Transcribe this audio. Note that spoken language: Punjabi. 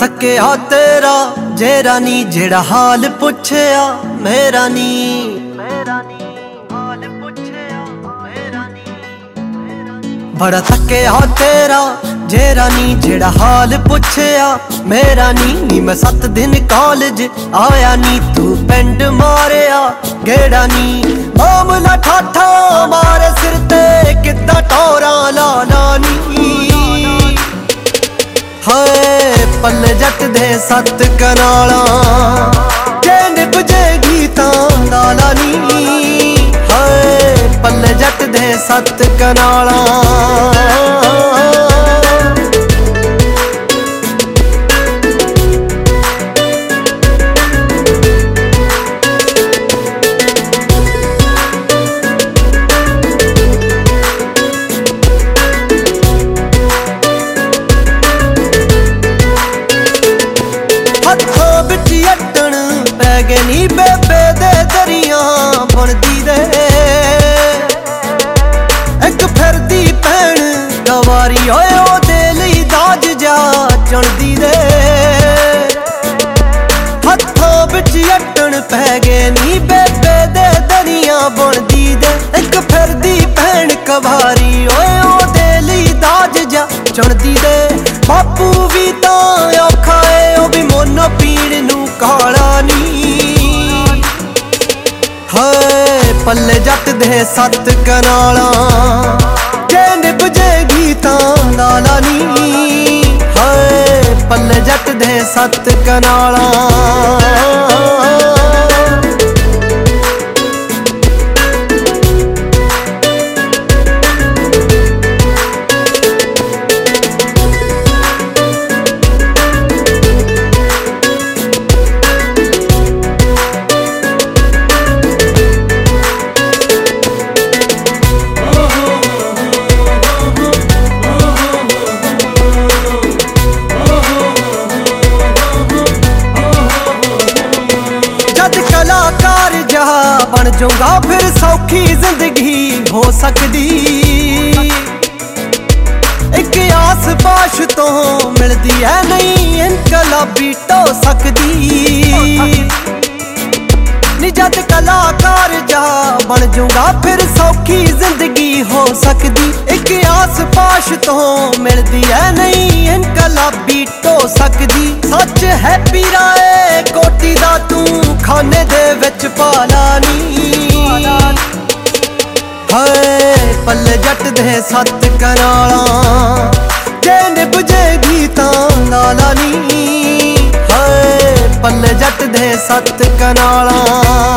ਥੱਕਿਆ ਤੇਰਾ ਜੇਰਾ ਨੀ ਜਿਹੜਾ ਹਾਲ ਪੁੱਛਿਆ ਮੇਰਾ ਨੀ ਮੇਰਾ ਨੀ ਹਾਲ ਪੁੱਛਿਆ ਮੇਰਾ ਨੀ ਬੜਾ ਥੱਕਿਆ ਤੇਰਾ ਜੇਰਾ ਨੀ ਜਿਹੜਾ ਹਾਲ ਪੁੱਛਿਆ ਮੇਰਾ ਨੀ ਨੀ ਮੈਂ ਸੱਤ ਦਿਨ ਕਾਲਜ ਆਇਆ ਨੀ ਤੂੰ ਪਿੰਡ ਮਾਰਿਆ ਗੇੜਾ ਨੀ। ਮਾਮਲਾ ਠਾਠਾ ਮਾਰੇ ਸਿਰ ਤੇ ਕਿੱਦਾਂ ਪੱਲੇ ਜੱਟ ਦੇ ਸੱਤ ਕਨਾਲਾਂ। ਜੇ ਨਿਭ ਜੇਗੀ ਤਾਂ ਲਾਲਾ ਨੀ। ਹਾਏ, ਪੱਲੇ ਜੱਟ ਦੇ ਸੱਤ ਕਨਾਲਾਂ। ਵਿੱਚ ਅਟਣ ਪੈ ਗਏ ਨੀ ਬੇਬੇ ਦੇ ਦਰੀਆਂ ਬਣਦੀ ਦੇ ਇੱਕ ਫਿਰਦੀ ਭੈਣ ਗਵਾਰੀ ਓਏ ਉਹਦੇ ਲਈ ਦਾਜ ਜਾ ਚੜਦੀ ਦੇ ਹੱਥਾਂ ਵਿੱਚ ਅਟਣ ਪੈ ਗਏ ਨੀ ਬੇਬੇ ਦੇ ਦਰੀਆਂ ਬਣਦੀ ਦੇ ਇੱਕ ਫਿਰਦੀ ਭੈਣ ਕਵਾਰੀ ਓਏ ਉਹਦੇ ਲਈ ਦਾਜ ਜਾ ਚਣਦੀ ਦੇ ਬਾਪੂ ਵੀ ਤਾਂ ਪੱਲੇ ਜੱਟ ਦੇ ਸੱਤ ਕਨਾਲਾਂ। ਜੇ ਨਿਭ ਜੇਗੀ ਤਾਂ ਲਾਲਾ ਨੀ। ਹਾਏ, ਪੱਲੇ ਜੱਟ ਦੇ ਸੱਤ ਕਨਾਲਾਂ। ਬਣ ਜਾਊਗਾ ਫਿਰ ਸੌਖੀ ਜ਼ਿੰਦਗੀ ਹੋ ਸਕਦੀ। ਇੱਕ ਆਸ ਬਾਸ਼ ਤੋਂ ਮਿਲਦੀ ਐ ਨਹੀਂ ਇਨਕਲਾਬੀ ਟੋ ਸਕਦੀ। ਨੀ ਕਲਾਕਾਰ ਜਾ ਬਣ ਜਾਊਗਾ, ਫਿਰ ਸੌਖੀ ਜ਼ਿੰਦਗੀ ਹੋ ਸਕਦੀ। ਇੱਕ ਆਸ ਪਾਸ਼ ਤੋਂ ਮਿਲਦੀ ਐ ਨਹੀਂ ਇਨਕਲਾਬੀ ਟੋ ਸਕਦੀ। ਸੱਚ ਹੈ ਪੀਰਾਏ ਕੋਟੀ ਦਾ ਤੂੰ ਖਾਨੇ ਦੇ ਵਿੱਚ ਪਾਲਾ ਨੀ। ਹਾਏ, ਪੱਲੇ ਜੱਟ ਦੇ ਸੱਤ ਕਨਾਲਾਂ। ਜੇ ਨਿਭ ਜੇਗੀ ਤਾਂ ਲਾਲਾ ਨੀ। ਹਾਏ, ਪੱਲੇ ਜੱਟ ਦੇ ਸੱਤ ਕਨਾਲਾਂ।